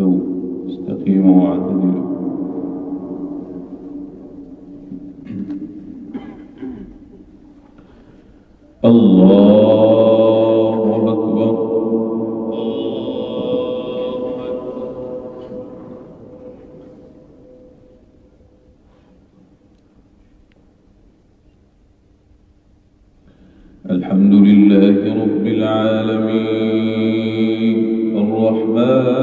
استووا استقيموا واعتدلوا. الله أكبر. الحمد لله رب العالمين.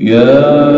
يا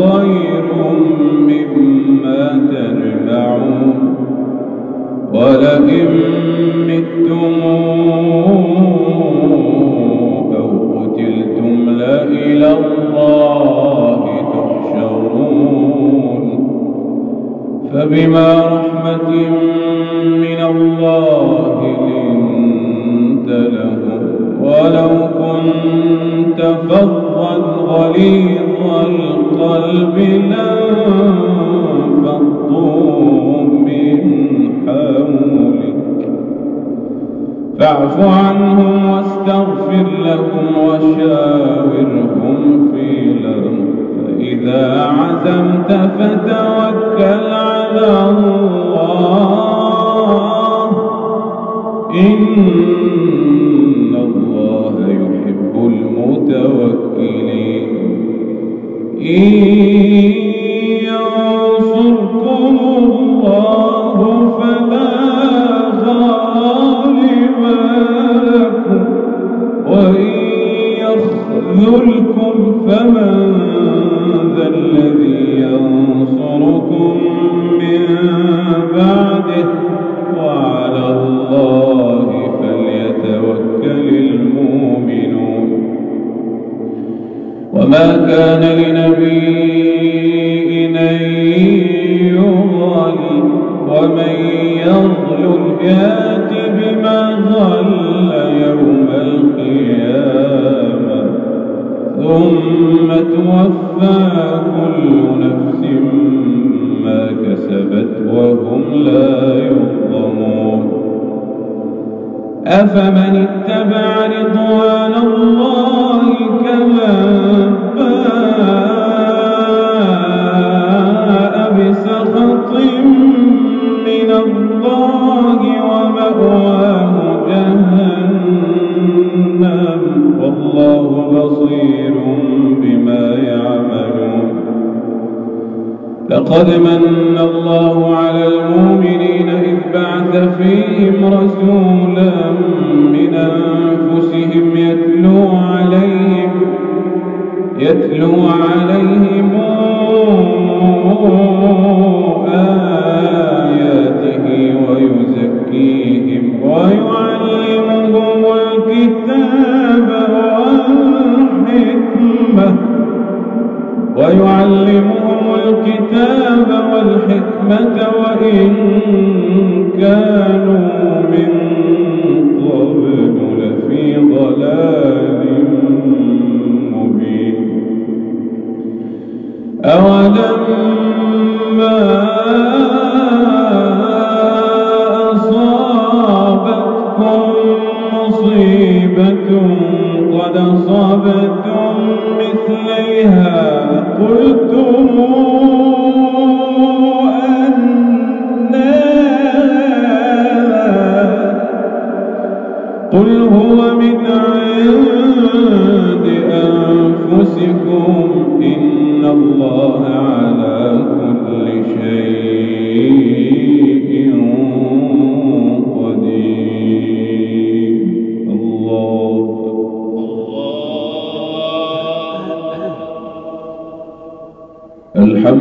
خير مما تجمعون ولئن متم أو قتلتم لإلى الله تحشرون فبما رحمة من الله لنت لهم ولو كنت فظا غليظ القلب لانفضوا من حولك. فاعف عنهم واستغفر لهم وشاورهم في الأمر. فإذا عزمت فتوكل على الله. إن فمن ذا الذي ينصركم من بعده وعلى الله فليتوكل المؤمنون وما كان لنبي أن يغل ومن يغل يات أفمن اتبع رضوان الله كمن باء بسخط من الله ومأواه جهنم. والله بصير بما يعملون. لقد من الله على المؤمنين إذ بعث فيهم رسولا ويعلمهم الكتاب والحكمة وإن كانوا من قبل لفي ضلال مبين. أولما أصابتكم مصيبة قد أصابتم مثليها؟ قلتم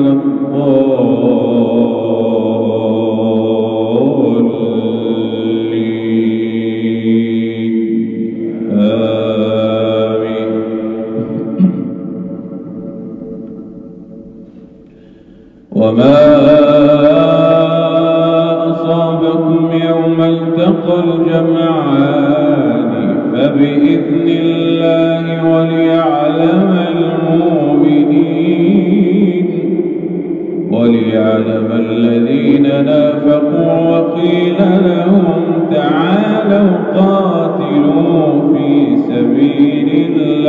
عليهم ولا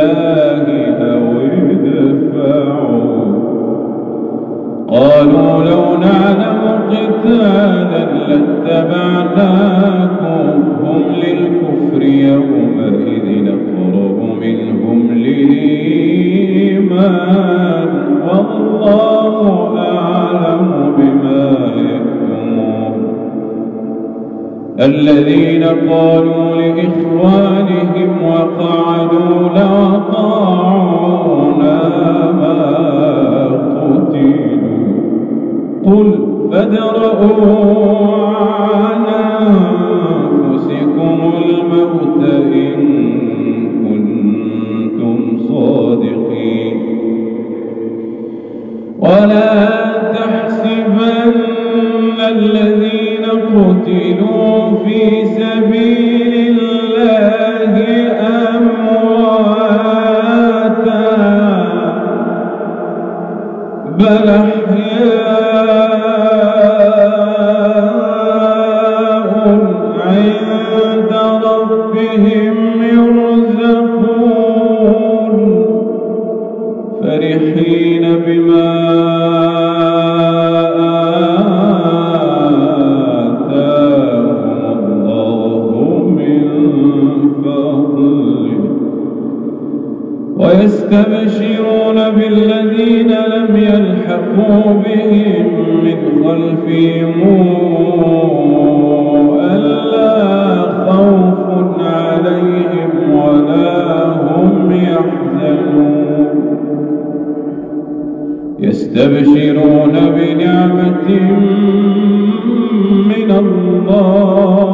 الله أو ادفعوا قالوا لو نعلم قتالا لاتبعناكم. هم للكفر يومئذ نقرب منهم للإيمان. والله الذين قالوا لإخوانهم وقعدوا لو أطاعونا ما قتلوا. قل فادرءوا عن أنفسكم الموت إن كنتم صادقين. ولا ويستبشرون بالذين لم يلحقوا بهم من خلفهم ألا خوف عليهم ولا هم يحزنون. يستبشرون بنعمة من الله.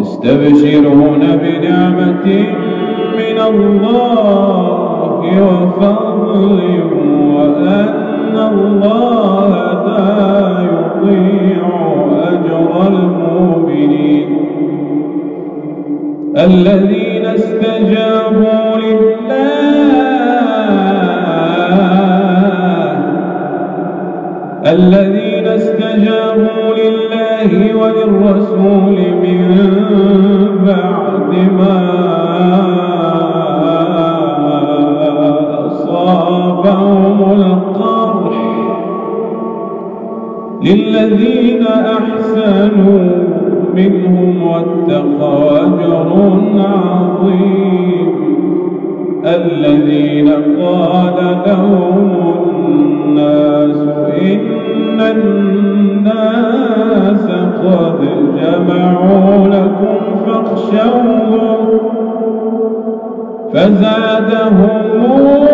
يستبشرون بنعمة من الله وفضل وأن الله لا يضيع أجر المؤمنين. الذين استجابوا لله الذين استجابوا لله وللرسول من بعد ما منهم واتقى أجر عظيم. الذين قال لهم الناس إن الناس قد جمعوا لكم فاخشوهم فزادهم فزادهم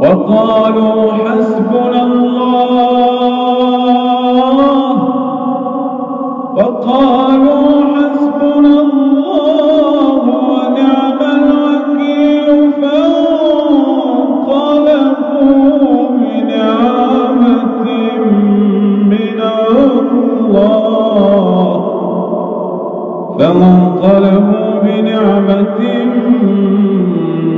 وقالوا حسبنا الله. وقالوا حسبنا الله ونعم الوكيل فانقلبوا بنعمة من الله. فانقلبوا بنعمة